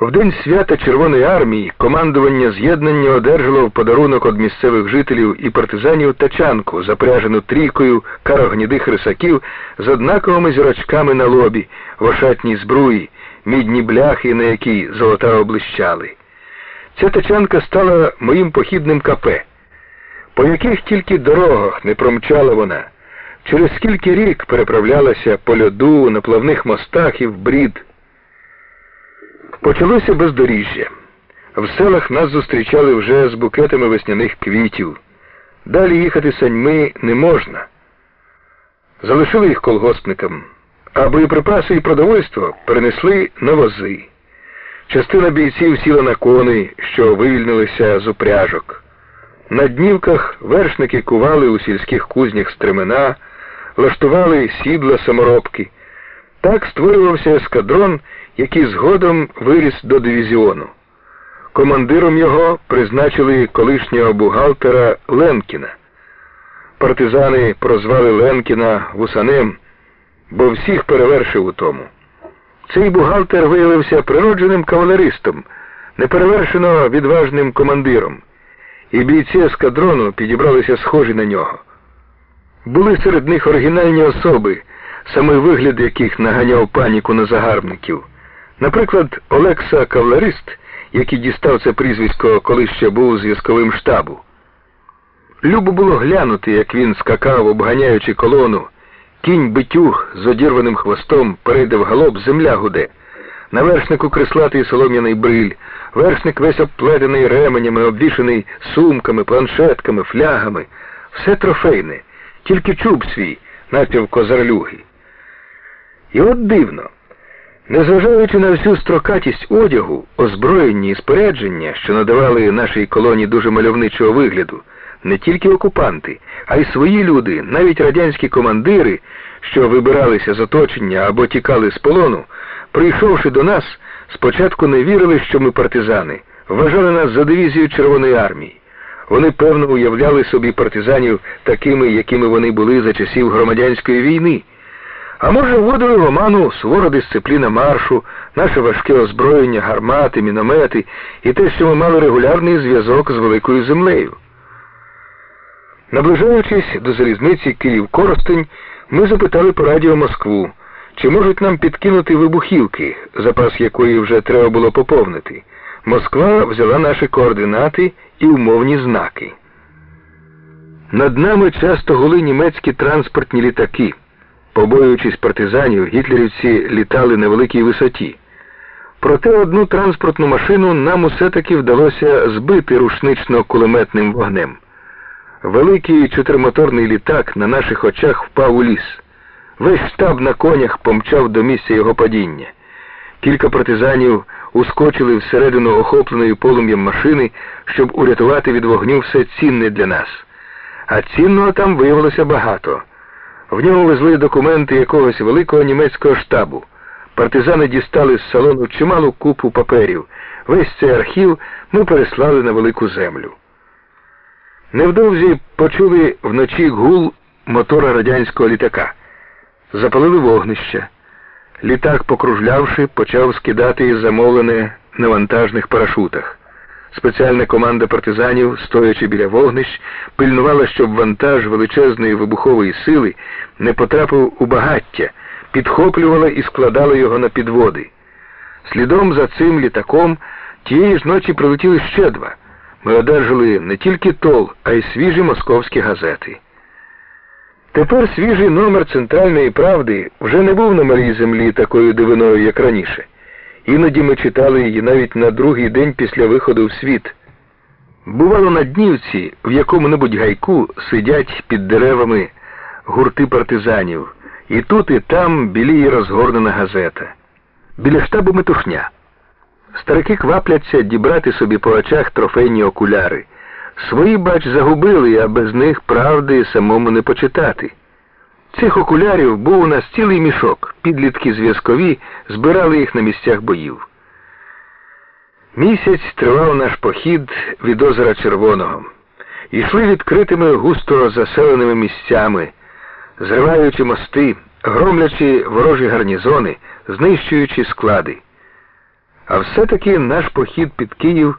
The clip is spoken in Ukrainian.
В день свята Червоної армії командування з'єднання одержало в подарунок від місцевих жителів і партизанів тачанку, запряжену трійкою карогнідих рисаків з однаковими зірочками на лобі, в ошатній збруї, мідні бляхи, на якій золота облищали. Ця тачанка стала моїм похідним капе. По яких тільки дорогах не промчала вона, через скільки рік переправлялася по льоду, на плавних мостах і в брід. Почалося бездоріжжя. В селах нас зустрічали вже з букетами весняних квітів. Далі їхати саньми не можна. Залишили їх колгоспникам, а боєприпаси і продовольство перенесли на вози. Частина бійців сіла на коней, що вивільнилися з упряжок. На днівках вершники кували у сільських кузнях стремена, влаштували сідла саморобки. Так створювався ескадрон, який згодом виріс до дивізіону. Командиром його призначили колишнього бухгалтера Ленкіна. Партизани прозвали Ленкіна вусанем, бо всіх перевершив у тому. Цей бухгалтер виявився природженим кавалеристом, неперевершено відважним командиром, і бійці ескадрону підібралися схожі на нього. Були серед них оригінальні особи, саме вигляд яких наганяв паніку на загарбників. Наприклад, Олекса Кавлерист, який дістав це прізвисько, коли ще був зв'язковим штабу. Любо було глянути, як він скакав, обганяючи колону. Кінь битюг з одірваним хвостом перейде в галоп, земля гуде. На вершнику крислатий солом'яний бриль, вершник весь обплетений ременями, обвішаний сумками, планшетками, флягами. Все трофейне, тільки чуб свій, напів козарлюги. І от дивно. Незважаючи на всю строкатість одягу, озброєння і спорядження, що надавали нашій колонії дуже мальовничого вигляду, не тільки окупанти, а й свої люди, навіть радянські командири, що вибиралися з оточення або тікали з полону, прийшовши до нас, спочатку не вірили, що ми партизани, вважали нас за дивізію Червоної армії. Вони певно уявляли собі партизанів такими, якими вони були за часів громадянської війни. А може, вводили в оману сувора дисципліна маршу, наше важке озброєння, гармати, міномети і те, що ми мали регулярний зв'язок з великою землею. Наближаючись до залізниці Київ-Коростень, ми запитали по радіо Москву, чи можуть нам підкинути вибухівки, запас якої вже треба було поповнити. Москва взяла наші координати і умовні знаки. Над нами часто гули німецькі транспортні літаки. Побоюючись партизанів, гітлерівці літали на великій висоті. Проте одну транспортну машину нам усе таки вдалося збити рушнично-кулеметним вогнем. Великий чотиримоторний літак на наших очах впав у ліс. Весь штаб на конях помчав до місця його падіння. Кілька партизанів ускочили всередину охопленої полум'ям машини, щоб урятувати від вогню все цінне для нас. А цінного там виявилося багато. В ньому везли документи якогось великого німецького штабу. Партизани дістали з салону чималу купу паперів. Весь цей архів ми переслали на велику землю. Невдовзі почули вночі гул мотора радянського літака. Запалили вогнище. Літак, покружлявши, почав скидати замовлене на вантажних парашутах. Спеціальна команда партизанів, стоячи біля вогнищ, пильнувала, щоб вантаж величезної вибухової сили не потрапив у багаття, підхоплювала і складала його на підводи. Слідом за цим літаком тієї ж ночі прилетіли ще два. Ми одержали не тільки тол, а й свіжі московські газети. Тепер свіжий номер Центральної правди вже не був на малій землі такою дивиною, як раніше. Іноді ми читали її навіть на другий день після виходу в світ. Бувало на днівці, в якому-небудь гайку сидять під деревами гурти партизанів, і тут, і там біліє розгорнена газета. Біля штабу метушня. Старики квапляться дібрати собі по очах трофейні окуляри. Свої, бач, загубили, а без них правди самому не почитати. Цих окулярів був у нас цілий мішок, підлітки зв'язкові збирали їх на місцях боїв. Місяць тривав наш похід від озера Червоного. Йшли відкритими густо заселеними місцями, зриваючи мости, громлячи ворожі гарнізони, знищуючи склади. А все-таки наш похід під Київ